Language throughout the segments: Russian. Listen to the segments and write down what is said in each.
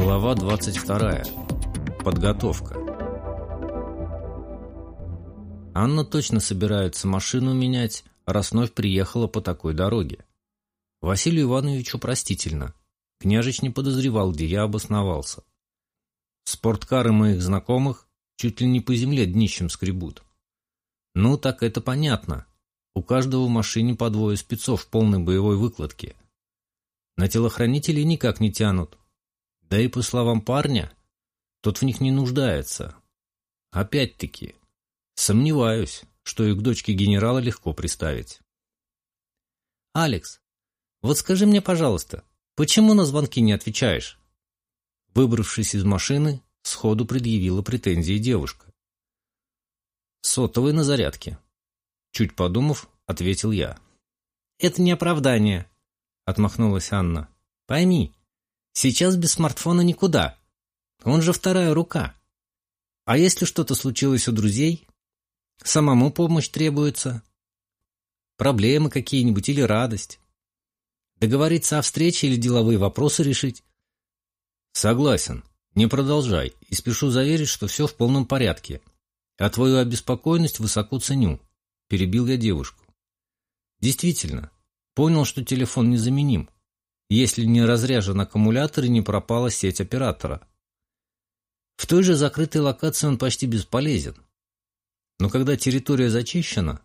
Глава 22. Подготовка. Анна точно собирается машину менять, раз вновь приехала по такой дороге. Василию Ивановичу простительно. Княжич не подозревал, где я обосновался. Спорткары моих знакомых чуть ли не по земле днищем скребут. Ну, так это понятно. У каждого в машине по двое спецов в полной боевой выкладке. На телохранителей никак не тянут, да и по словам парня, тот в них не нуждается. Опять-таки, сомневаюсь, что и к дочке генерала легко приставить. «Алекс, вот скажи мне, пожалуйста, почему на звонки не отвечаешь?» Выбравшись из машины, сходу предъявила претензии девушка. «Сотовый на зарядке». Чуть подумав, ответил я. «Это не оправдание», — отмахнулась Анна. «Пойми, Сейчас без смартфона никуда. Он же вторая рука. А если что-то случилось у друзей? Самому помощь требуется. Проблемы какие-нибудь или радость. Договориться о встрече или деловые вопросы решить. Согласен. Не продолжай. И спешу заверить, что все в полном порядке. А твою обеспокоенность высоко ценю. Перебил я девушку. Действительно, понял, что телефон незаменим если не разряжен аккумулятор и не пропала сеть оператора. В той же закрытой локации он почти бесполезен. Но когда территория зачищена,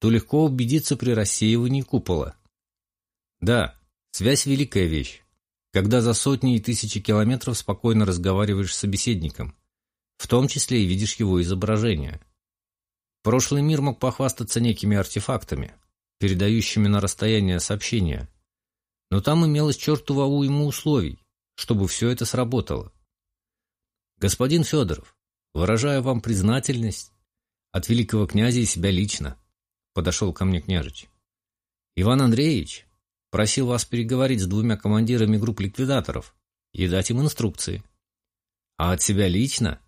то легко убедиться при рассеивании купола. Да, связь – великая вещь, когда за сотни и тысячи километров спокойно разговариваешь с собеседником, в том числе и видишь его изображение. Прошлый мир мог похвастаться некими артефактами, передающими на расстояние сообщения – но там имелось чертова уйма условий, чтобы все это сработало. Господин Федоров, выражаю вам признательность от великого князя и себя лично, подошел ко мне княжич. Иван Андреевич просил вас переговорить с двумя командирами групп ликвидаторов и дать им инструкции. А от себя лично?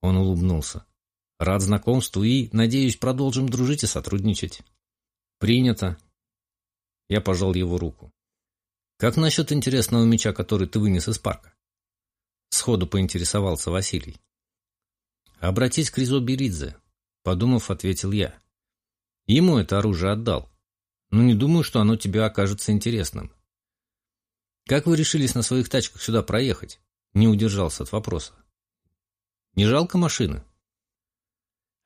Он улыбнулся. Рад знакомству и, надеюсь, продолжим дружить и сотрудничать. Принято. Я пожал его руку. «Как насчет интересного меча, который ты вынес из парка?» Сходу поинтересовался Василий. «Обратись к Ризо Беридзе», — подумав, ответил я. «Ему это оружие отдал, но не думаю, что оно тебе окажется интересным». «Как вы решились на своих тачках сюда проехать?» Не удержался от вопроса. «Не жалко машины?»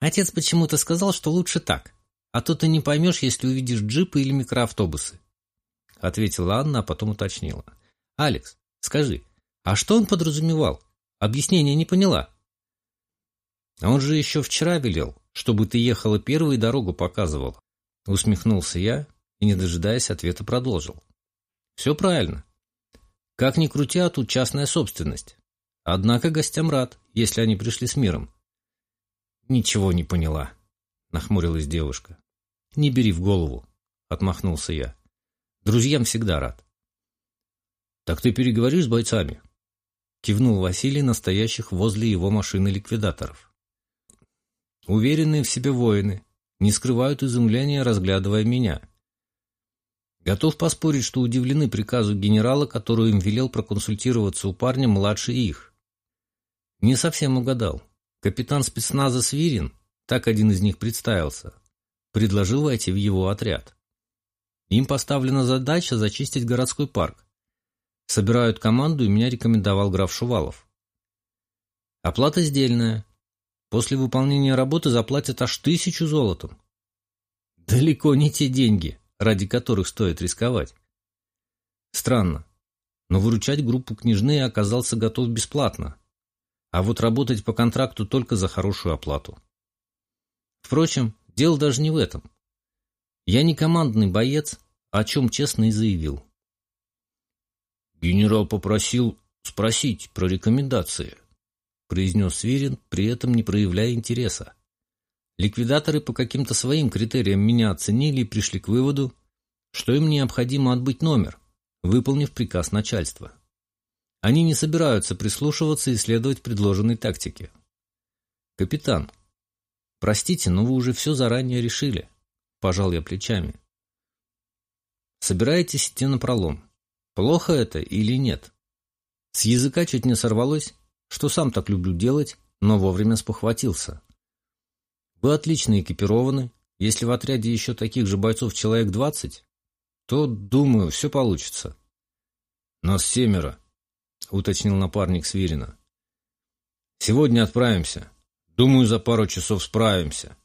«Отец почему-то сказал, что лучше так, а то ты не поймешь, если увидишь джипы или микроавтобусы. — ответила Анна, а потом уточнила. «Алекс, скажи, а что он подразумевал? Объяснения не поняла». «А он же еще вчера велел, чтобы ты ехала первой и дорогу показывал». Усмехнулся я и, не дожидаясь ответа, продолжил. «Все правильно. Как ни крути, а тут частная собственность. Однако гостям рад, если они пришли с миром». «Ничего не поняла», — нахмурилась девушка. «Не бери в голову», — отмахнулся я. Друзьям всегда рад. «Так ты переговоришь с бойцами?» Кивнул Василий настоящих возле его машины ликвидаторов. Уверенные в себе воины не скрывают изумления, разглядывая меня. Готов поспорить, что удивлены приказу генерала, который им велел проконсультироваться у парня младше их. Не совсем угадал. Капитан спецназа Свирин, так один из них представился, предложил войти в его отряд. Им поставлена задача зачистить городской парк. Собирают команду, и меня рекомендовал граф Шувалов. Оплата сдельная. После выполнения работы заплатят аж тысячу золотом. Далеко не те деньги, ради которых стоит рисковать. Странно, но выручать группу княжны оказался готов бесплатно, а вот работать по контракту только за хорошую оплату. Впрочем, дело даже не в этом. Я не командный боец, о чем честно и заявил. «Генерал попросил спросить про рекомендации», — произнес Сверин, при этом не проявляя интереса. Ликвидаторы по каким-то своим критериям меня оценили и пришли к выводу, что им необходимо отбыть номер, выполнив приказ начальства. Они не собираются прислушиваться и следовать предложенной тактике. «Капитан, простите, но вы уже все заранее решили», — пожал я плечами. «Собираетесь идти на пролом. Плохо это или нет?» С языка чуть не сорвалось, что сам так люблю делать, но вовремя спохватился. Вы отлично экипированы. Если в отряде еще таких же бойцов человек двадцать, то, думаю, все получится. Нас семеро, уточнил напарник Свирина. Сегодня отправимся. Думаю, за пару часов справимся.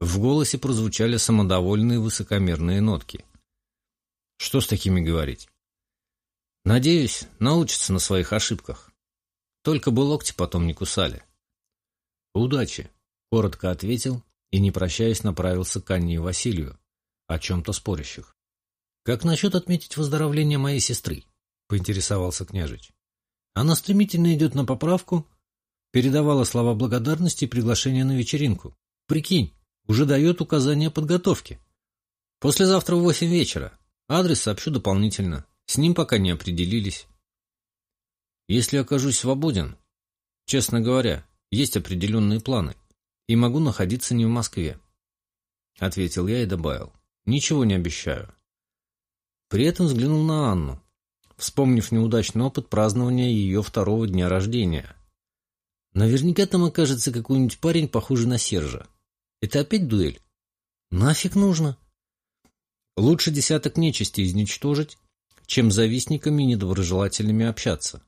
В голосе прозвучали самодовольные высокомерные нотки. Что с такими говорить? Надеюсь, научатся на своих ошибках. Только бы локти потом не кусали. Удачи, коротко ответил и, не прощаясь, направился к Анне и Василию, о чем-то спорящих. Как насчет отметить выздоровление моей сестры? Поинтересовался княжич. Она стремительно идет на поправку, передавала слова благодарности и приглашение на вечеринку. Прикинь, уже дает указания подготовки. Послезавтра в восемь вечера. Адрес сообщу дополнительно. С ним пока не определились. Если окажусь свободен, честно говоря, есть определенные планы, и могу находиться не в Москве. Ответил я и добавил. Ничего не обещаю. При этом взглянул на Анну, вспомнив неудачный опыт празднования ее второго дня рождения. Наверняка там окажется какой-нибудь парень, похожий на Сержа. Это опять дуэль? Нафиг нужно? Лучше десяток нечисти изничтожить, чем завистниками и недоброжелательными общаться.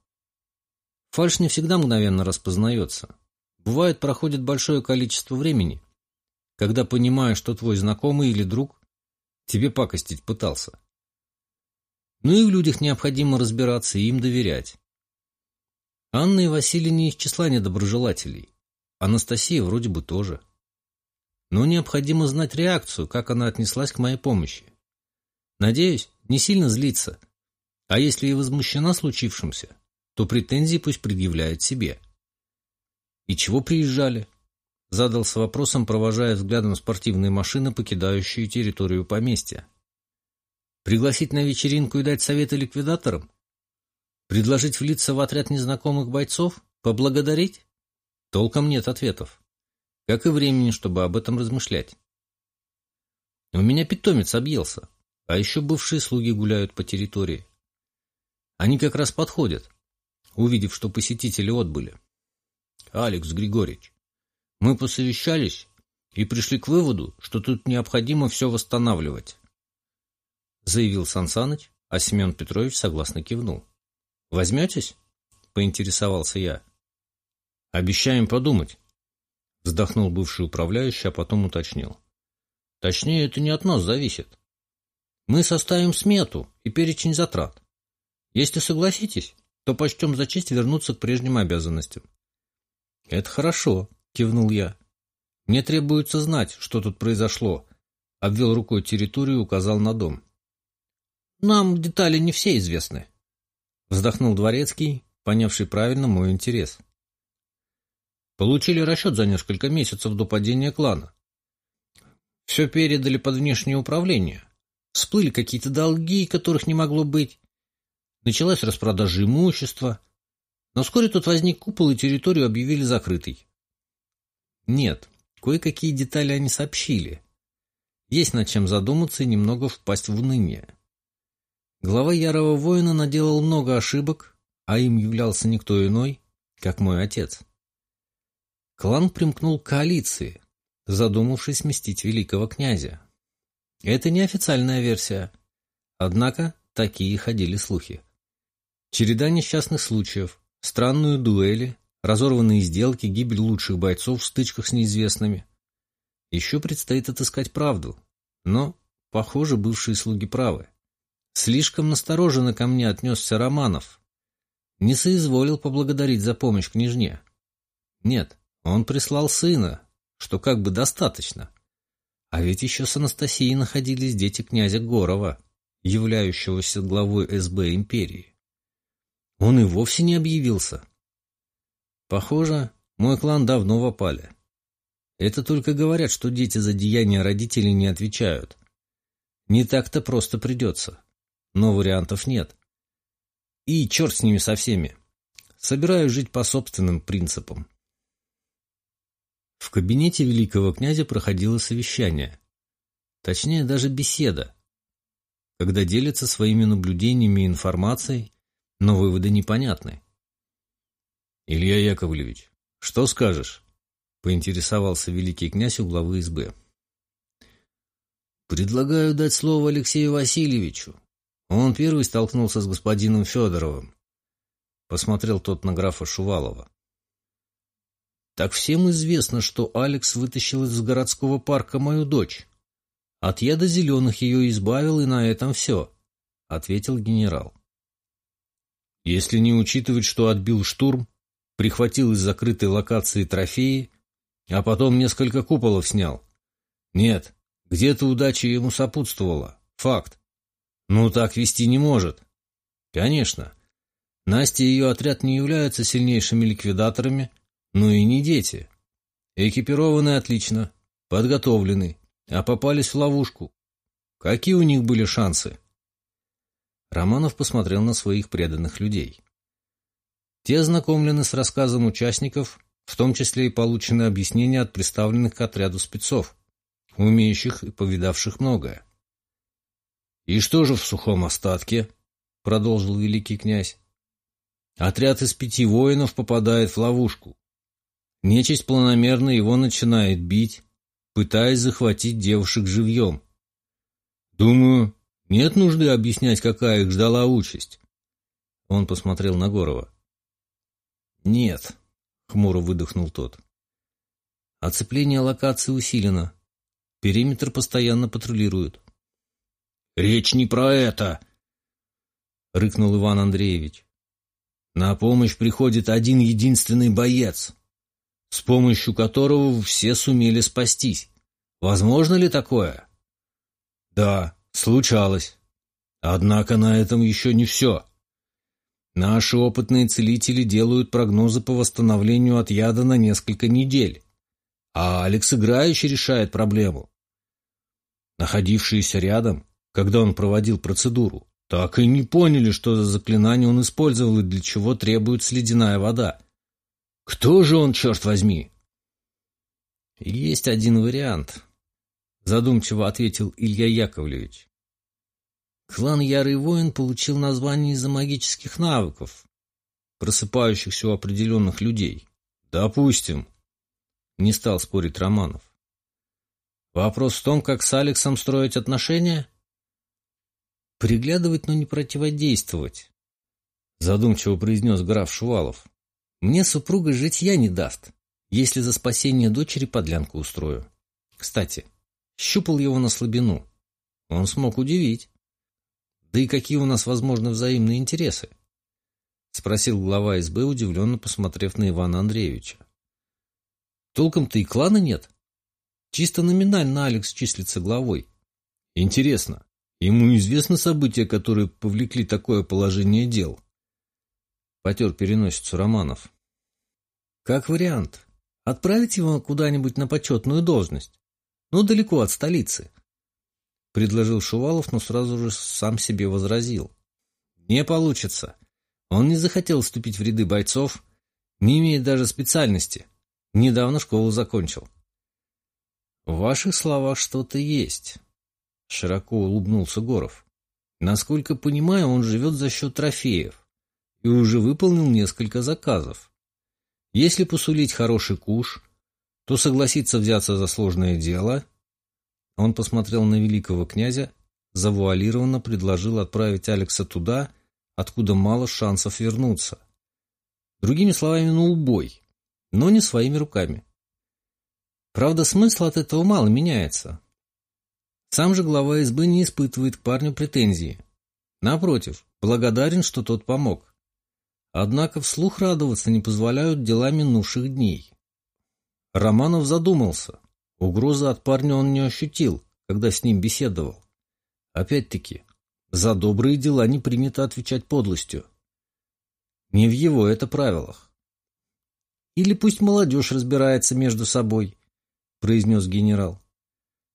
Фальш не всегда мгновенно распознается. Бывает, проходит большое количество времени, когда понимаешь, что твой знакомый или друг тебе пакостить пытался. Ну и в людях необходимо разбираться и им доверять. Анна и Василий не из числа недоброжелателей. Анастасия вроде бы тоже. Но необходимо знать реакцию, как она отнеслась к моей помощи. Надеюсь, не сильно злится. А если и возмущена случившимся, то претензии пусть предъявляет себе. «И чего приезжали?» Задался вопросом, провожая взглядом спортивные машины, покидающие территорию поместья. «Пригласить на вечеринку и дать советы ликвидаторам? Предложить влиться в отряд незнакомых бойцов? Поблагодарить?» Толком нет ответов. Как и времени, чтобы об этом размышлять. У меня питомец объелся. А еще бывшие слуги гуляют по территории. Они как раз подходят, увидев, что посетители отбыли. Алекс Григорьевич, мы посовещались и пришли к выводу, что тут необходимо все восстанавливать. Заявил Сансаныч, а Семен Петрович согласно кивнул. Возьметесь? Поинтересовался я. Обещаем подумать. Вздохнул бывший управляющий, а потом уточнил. Точнее, это не от нас зависит. Мы составим смету и перечень затрат. Если согласитесь, то почтем за честь вернуться к прежним обязанностям. — Это хорошо, — кивнул я. — Мне требуется знать, что тут произошло. Обвел рукой территорию и указал на дом. — Нам детали не все известны. Вздохнул дворецкий, понявший правильно мой интерес. Получили расчет за несколько месяцев до падения клана. Все передали под внешнее управление. Всплыли какие-то долги, которых не могло быть. Началась распродажа имущества. Но вскоре тут возник купол, и территорию объявили закрытой. Нет, кое-какие детали они сообщили. Есть над чем задуматься и немного впасть в уныние. Глава Ярого Воина наделал много ошибок, а им являлся никто иной, как мой отец. Клан примкнул к коалиции, задумавшись мстить великого князя. Это неофициальная версия. Однако такие ходили слухи. Череда несчастных случаев, странные дуэли, разорванные сделки, гибель лучших бойцов в стычках с неизвестными. Еще предстоит отыскать правду. Но, похоже, бывшие слуги правы. Слишком настороженно ко мне отнесся Романов. Не соизволил поблагодарить за помощь княжне. Нет, он прислал сына, что как бы достаточно. А ведь еще с Анастасией находились дети князя Горова, являющегося главой СБ империи. Он и вовсе не объявился. Похоже, мой клан давно в. Это только говорят, что дети за деяния родителей не отвечают. Не так-то просто придется. Но вариантов нет. И черт с ними со всеми. Собираюсь жить по собственным принципам. В кабинете великого князя проходило совещание. Точнее, даже беседа, когда делятся своими наблюдениями и информацией но выводы непонятны. «Илья Яковлевич, что скажешь?» — поинтересовался великий князь у главы СБ. «Предлагаю дать слово Алексею Васильевичу. Он первый столкнулся с господином Федоровым. Посмотрел тот на графа Шувалова. Так всем известно, что Алекс вытащил из городского парка мою дочь. От яда зеленых ее избавил, и на этом все, — ответил генерал. Если не учитывать, что отбил штурм, прихватил из закрытой локации трофеи, а потом несколько куполов снял. Нет, где-то удача ему сопутствовала. Факт. Ну, так вести не может. Конечно. Настя и ее отряд не являются сильнейшими ликвидаторами, но и не дети. Экипированы отлично, подготовлены, а попались в ловушку. Какие у них были шансы? Романов посмотрел на своих преданных людей. Те ознакомлены с рассказом участников, в том числе и получены объяснения от представленных к отряду спецов, умеющих и повидавших многое. «И что же в сухом остатке?» — продолжил великий князь. «Отряд из пяти воинов попадает в ловушку. Нечисть планомерно его начинает бить, пытаясь захватить девушек живьем. Думаю, нет нужды объяснять, какая их ждала участь». Он посмотрел на Горова. «Нет», — хмуро выдохнул тот. «Оцепление локации усилено. Периметр постоянно патрулируют. «Речь не про это!» — рыкнул Иван Андреевич. «На помощь приходит один единственный боец, с помощью которого все сумели спастись. Возможно ли такое?» «Да, случалось. Однако на этом еще не все. Наши опытные целители делают прогнозы по восстановлению от яда на несколько недель, а Алекс играюще решает проблему. Находившиеся рядом когда он проводил процедуру, так и не поняли, что за заклинание он использовал и для чего требуется ледяная вода. Кто же он, черт возьми? Есть один вариант, задумчиво ответил Илья Яковлевич. Клан Ярый Воин получил название из-за магических навыков, просыпающихся у определенных людей. Допустим, не стал спорить Романов. Вопрос в том, как с Алексом строить отношения? Приглядывать, но не противодействовать, задумчиво произнес граф Шувалов. Мне супруга житья не даст, если за спасение дочери подлянку устрою. Кстати, щупал его на слабину. Он смог удивить. Да и какие у нас, возможно, взаимные интересы? Спросил глава СБ, удивленно посмотрев на Ивана Андреевича. Толком-то и клана нет. Чисто номинально Алекс числится главой. Интересно, Ему известно события, которые повлекли такое положение дел. Потер переносицу Романов. Как вариант. Отправить его куда-нибудь на почетную должность. Ну, далеко от столицы. Предложил Шувалов, но сразу же сам себе возразил. Не получится. Он не захотел вступить в ряды бойцов, не имеет даже специальности. Недавно школу закончил. В ваших словах что-то есть. Широко улыбнулся Горов. Насколько понимаю, он живет за счет трофеев и уже выполнил несколько заказов. Если посулить хороший куш, то согласится взяться за сложное дело. Он посмотрел на великого князя, завуалированно предложил отправить Алекса туда, откуда мало шансов вернуться. Другими словами, на убой, но не своими руками. Правда, смысл от этого мало меняется. Сам же глава СБ не испытывает к парню претензии. Напротив, благодарен, что тот помог. Однако вслух радоваться не позволяют дела минувших дней. Романов задумался. Угрозы от парня он не ощутил, когда с ним беседовал. Опять-таки, за добрые дела не принято отвечать подлостью. Не в его это правилах. Или пусть молодежь разбирается между собой, произнес генерал.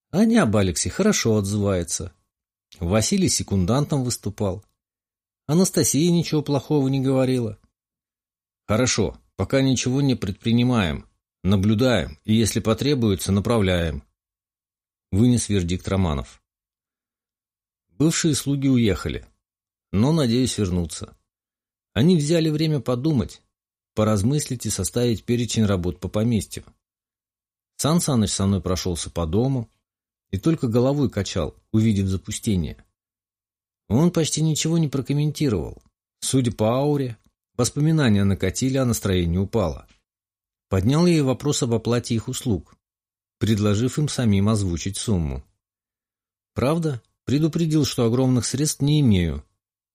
Они об Алексе хорошо отзываются. Василий секундантом выступал. Анастасия ничего плохого не говорила. Хорошо, пока ничего не предпринимаем. Наблюдаем и, если потребуется, направляем. Вынес вердикт Романов. Бывшие слуги уехали, но, надеюсь, вернуться. Они взяли время подумать, поразмыслить и составить перечень работ по поместью. Сан Саныч со мной прошелся по дому и только головой качал, увидев запустение. Он почти ничего не прокомментировал. Судя по ауре, воспоминания накатили, а настроение упало. Поднял и вопрос об оплате их услуг, предложив им самим озвучить сумму. Правда, предупредил, что огромных средств не имею,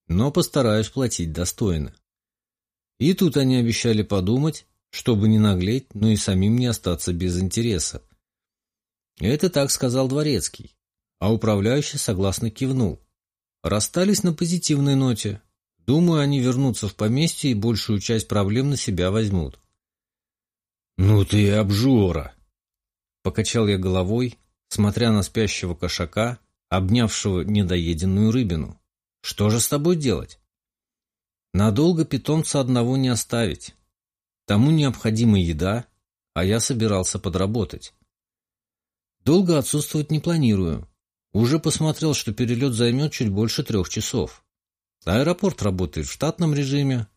но постараюсь платить достойно. И тут они обещали подумать, чтобы не наглеть, но и самим не остаться без интереса. Это так сказал Дворецкий, а управляющий согласно кивнул. Расстались на позитивной ноте. Думаю, они вернутся в поместье и большую часть проблем на себя возьмут. «Ну ты обжора!» Покачал я головой, смотря на спящего кошака, обнявшего недоеденную рыбину. «Что же с тобой делать?» Надолго питомца одного не оставить. Тому необходима еда, а я собирался подработать. Долго отсутствовать не планирую. Уже посмотрел, что перелет займет чуть больше трех часов. Аэропорт работает в штатном режиме.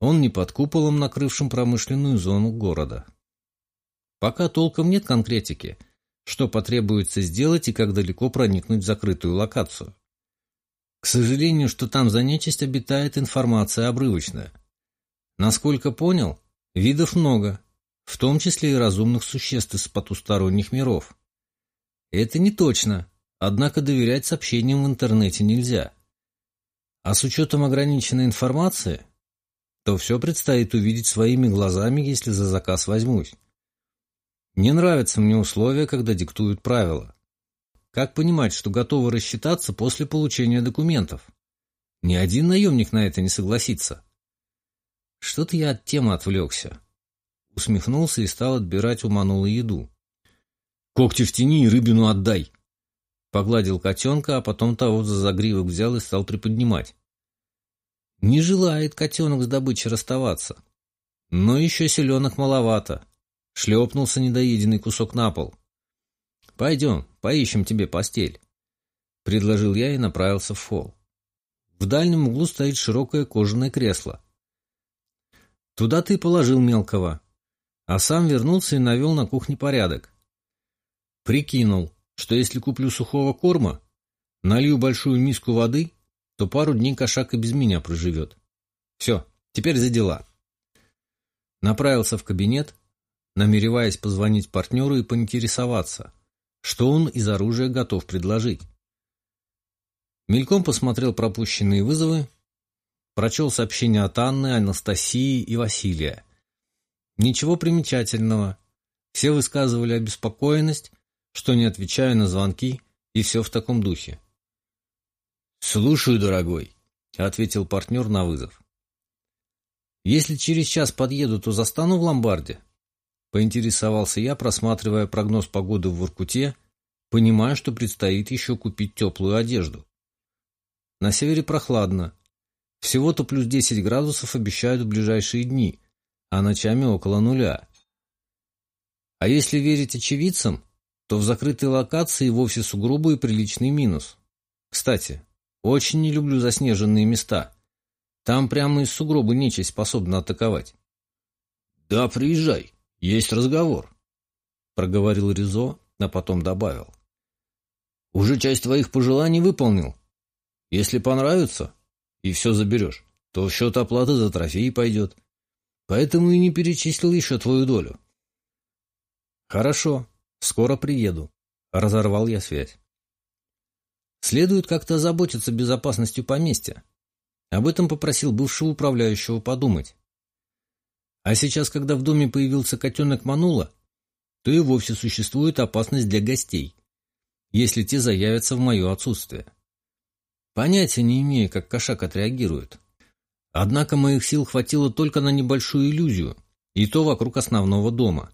Он не под куполом, накрывшим промышленную зону города. Пока толком нет конкретики, что потребуется сделать и как далеко проникнуть в закрытую локацию. К сожалению, что там за нечисть обитает информация обрывочная. Насколько понял, видов много, в том числе и разумных существ из потусторонних миров. Это не точно, однако доверять сообщениям в интернете нельзя. А с учетом ограниченной информации, то все предстоит увидеть своими глазами, если за заказ возьмусь. Не нравятся мне условия, когда диктуют правила. Как понимать, что готовы рассчитаться после получения документов? Ни один наемник на это не согласится. Что-то я от темы отвлекся. Усмехнулся и стал отбирать у Манула еду. «Когти в тени и рыбину отдай!» Погладил котенка, а потом того за загривок взял и стал приподнимать. Не желает котенок с добычей расставаться. Но еще селенок маловато. Шлепнулся недоеденный кусок на пол. «Пойдем, поищем тебе постель», — предложил я и направился в холл. В дальнем углу стоит широкое кожаное кресло. Туда ты положил мелкого, а сам вернулся и навел на кухне порядок. Прикинул, что если куплю сухого корма, налью большую миску воды, то пару дней кошак и без меня проживет. Все, теперь за дела. Направился в кабинет, намереваясь позвонить партнеру и поинтересоваться, что он из оружия готов предложить. Мельком посмотрел пропущенные вызовы, прочел сообщения от Анны, Анастасии и Василия. Ничего примечательного. Все высказывали обеспокоенность, что не отвечаю на звонки, и все в таком духе. «Слушаю, дорогой», — ответил партнер на вызов. «Если через час подъеду, то застану в ломбарде?» Поинтересовался я, просматривая прогноз погоды в Воркуте, понимая, что предстоит еще купить теплую одежду. На севере прохладно. Всего-то плюс 10 градусов обещают в ближайшие дни, а ночами около нуля. А если верить очевидцам, то в закрытой локации вовсе сугробы и приличный минус. Кстати, очень не люблю заснеженные места. Там прямо из сугроба нечисть способна атаковать. «Да, приезжай», «Есть разговор», — проговорил Ризо, а потом добавил. «Уже часть твоих пожеланий выполнил. Если понравится и все заберешь, то в счет оплаты за трофеи пойдет. Поэтому и не перечислил еще твою долю». «Хорошо, скоро приеду», — разорвал я связь. Следует как-то заботиться безопасностью поместья. Об этом попросил бывшего управляющего подумать. А сейчас, когда в доме появился котенок Манула, то и вовсе существует опасность для гостей, если те заявятся в мое отсутствие. Понятия не имею, как кошак отреагирует. Однако моих сил хватило только на небольшую иллюзию, и то вокруг основного дома.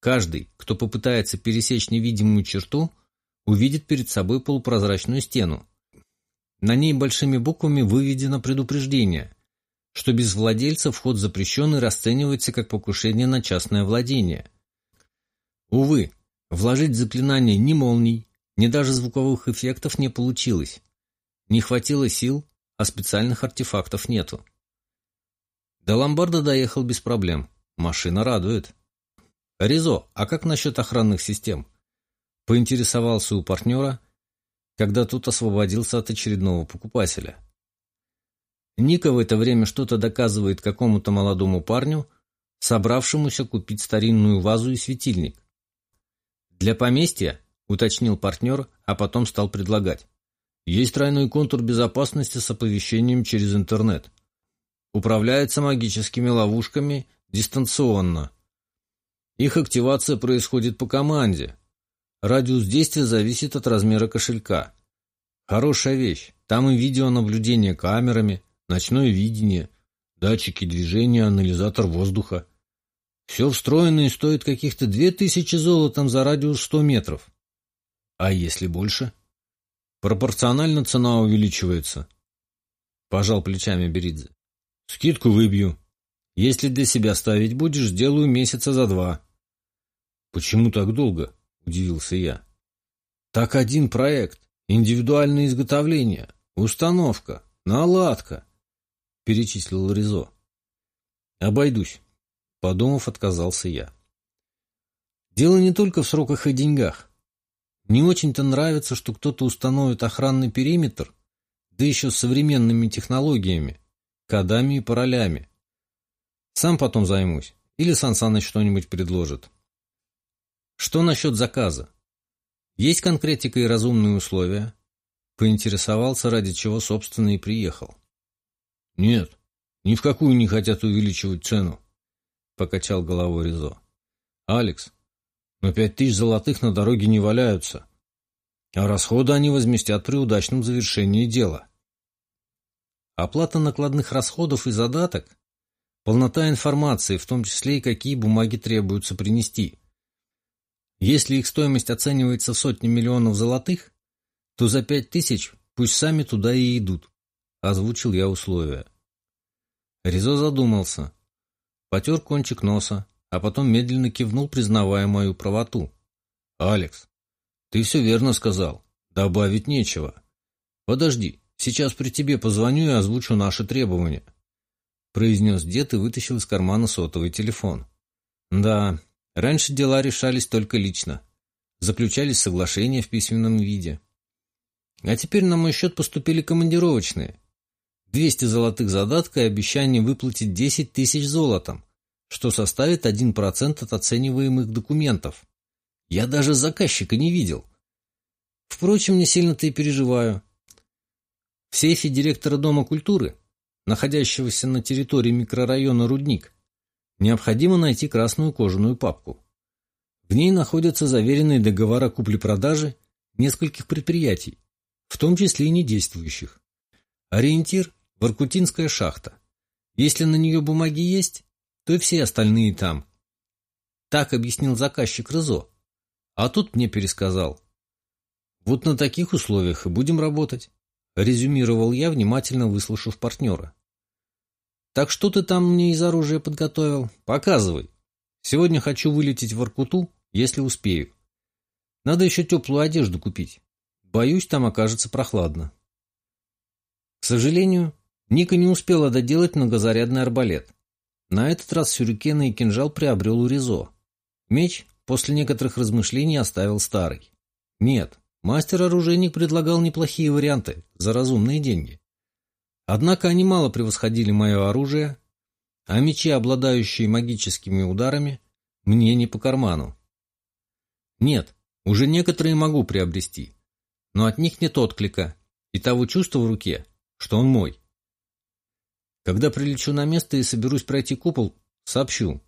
Каждый, кто попытается пересечь невидимую черту, увидит перед собой полупрозрачную стену. На ней большими буквами выведено предупреждение – что без владельца вход запрещен и расценивается как покушение на частное владение. Увы, вложить заклинание ни молний, ни даже звуковых эффектов не получилось. Не хватило сил, а специальных артефактов нету. До ломбарда доехал без проблем. Машина радует. Ризо, а как насчет охранных систем? Поинтересовался у партнера, когда тот освободился от очередного покупателя. Ника в это время что-то доказывает какому-то молодому парню, собравшемуся купить старинную вазу и светильник. «Для поместья?» — уточнил партнер, а потом стал предлагать. «Есть тройной контур безопасности с оповещением через интернет. Управляется магическими ловушками дистанционно. Их активация происходит по команде. Радиус действия зависит от размера кошелька. Хорошая вещь. Там и видеонаблюдение камерами, ночное видение, датчики движения, анализатор воздуха. Все встроено и стоит каких-то две тысячи золотом за радиус сто метров. А если больше? Пропорционально цена увеличивается. Пожал плечами Беридзе. Скидку выбью. Если для себя ставить будешь, сделаю месяца за два. Почему так долго? Удивился я. Так один проект. Индивидуальное изготовление. Установка. Наладка. Перечислил Ризо. Обойдусь. Подумав, отказался я. Дело не только в сроках и деньгах. Не очень-то нравится, что кто-то установит охранный периметр, да еще с современными технологиями, кодами и паролями. Сам потом займусь. Или Сан Саныч что-нибудь предложит. Что насчет заказа? Есть конкретика и разумные условия? Поинтересовался, ради чего, собственно, и приехал. Нет, ни в какую не хотят увеличивать цену покачал головой Ризо. «Алекс, но пять тысяч золотых на дороге не валяются, а расходы они возместят при удачном завершении дела». Оплата накладных расходов и задаток, полнота информации, в том числе и какие бумаги требуется принести. Если их стоимость оценивается в сотни миллионов золотых, то за пять тысяч пусть сами туда и идут, озвучил я условия. Ризо задумался, потер кончик носа, а потом медленно кивнул, признавая мою правоту. «Алекс, ты все верно сказал. Добавить нечего. Подожди, сейчас при тебе позвоню и озвучу наши требования», произнес дед и вытащил из кармана сотовый телефон. «Да, раньше дела решались только лично. Заключались соглашения в письменном виде. А теперь на мой счет поступили командировочные. 200 золотых задатка и обещание выплатить 10 тысяч золотом, что составит 1% от оцениваемых документов. Я даже заказчика не видел. Впрочем, не сильно-то и переживаю. В сейфе директора Дома культуры, находящегося на территории микрорайона Рудник, необходимо найти красную кожаную папку. В ней находятся заверенные договора купли-продажи нескольких предприятий, в том числе и недействующих. Ориентир Воркутинская шахта. Если на нее бумаги есть, то и все остальные там. Так объяснил заказчик Рызо. А тут мне пересказал. Вот на таких условиях и будем работать, резюмировал я, внимательно выслушав партнера. Так что ты там мне из оружия подготовил? Показывай. Сегодня хочу вылететь в Воркуту, если успею. Надо еще теплую одежду купить. Боюсь, там окажется прохладно. К сожалению, Ника не успела доделать многозарядный арбалет. На этот раз сюрикена и кинжал приобрел у Ризо. Меч после некоторых размышлений оставил старый. Нет, мастер-оружейник предлагал неплохие варианты за разумные деньги. Однако они мало превосходили мое оружие, а мечи, обладающие магическими ударами, мне не по карману. Нет, уже некоторые могу приобрести, но от них нет отклика и того чувства в руке, что он мой. Когда прилечу на место и соберусь пройти купол, сообщу.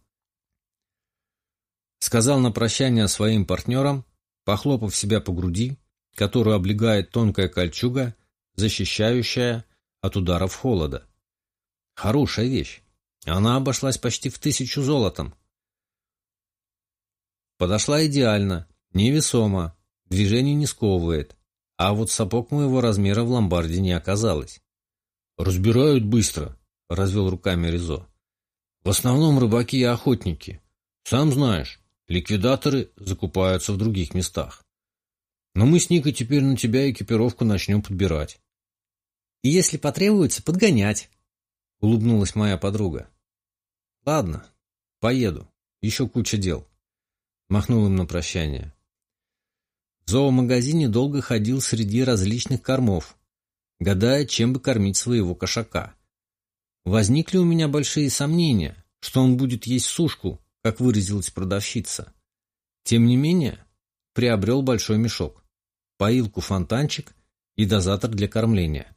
Сказал на прощание своим партнерам, похлопав себя по груди, которую облегает тонкая кольчуга, защищающая от ударов холода. Хорошая вещь. Она обошлась почти в тысячу золотом. Подошла идеально, невесомо, движение не сковывает, а вот сапог моего размера в ломбарде не оказалось. «Разбирают быстро», — развел руками Ризо. «В основном рыбаки и охотники. Сам знаешь, ликвидаторы закупаются в других местах. Но мы с Никой теперь на тебя экипировку начнем подбирать». «И если потребуется, подгонять», — улыбнулась моя подруга. Ладно, поеду. Еще куча дел. Махнул им на прощание. В зоомагазине долго ходил среди различных кормов, гадая, чем бы кормить своего кошака. Возникли у меня большие сомнения, что он будет есть сушку, как выразилась продавщица. Тем не менее, приобрел большой мешок, поилку-фонтанчик и дозатор для кормления.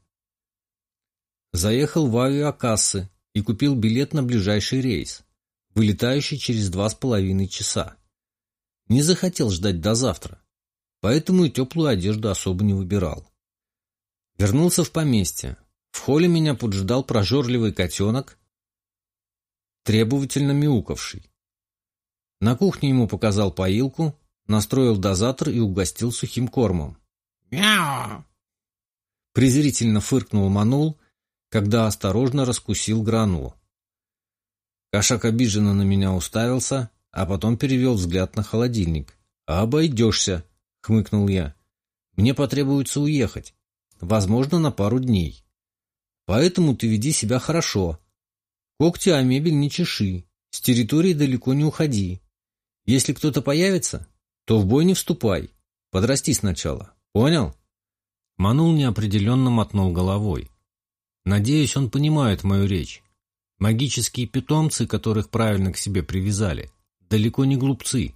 Заехал в авиакассы и купил билет на ближайший рейс, вылетающий через два с половиной часа. Не захотел ждать до завтра, поэтому и теплую одежду особо не выбирал. Вернулся в поместье. В холле меня поджидал прожорливый котенок, требовательно мяукавший. На кухне ему показал поилку, настроил дозатор и угостил сухим кормом. «Мяу!» Презрительно фыркнул Манул, когда осторожно раскусил гранулу. Кошак обиженно на меня уставился, а потом перевел взгляд на холодильник. «Обойдешься», — хмыкнул я. «Мне потребуется уехать, возможно, на пару дней. Поэтому ты веди себя хорошо. Когти о мебель не чеши, с территории далеко не уходи. Если кто-то появится, то в бой не вступай, подрасти сначала. Понял?» Манул неопределенно мотнул головой. Надеюсь, он понимает мою речь. Магические питомцы, которых правильно к себе привязали, далеко не глупцы.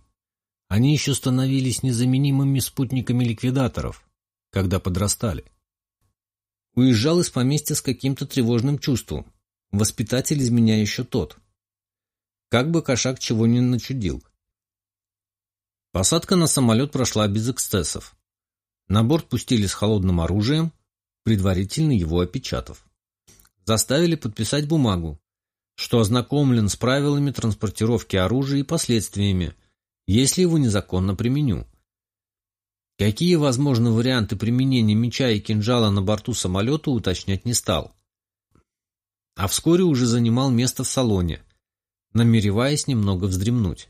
Они еще становились незаменимыми спутниками ликвидаторов, когда подрастали. Уезжал из поместья с каким-то тревожным чувством. Воспитатель из меня еще тот. Как бы кошак чего не начудил. Посадка на самолет прошла без эксцессов. На борт пустили с холодным оружием, предварительно его опечатав. Заставили подписать бумагу, что ознакомлен с правилами транспортировки оружия и последствиями, если его незаконно применю. Какие возможны варианты применения меча и кинжала на борту самолета, уточнять не стал. А вскоре уже занимал место в салоне, намереваясь немного вздремнуть.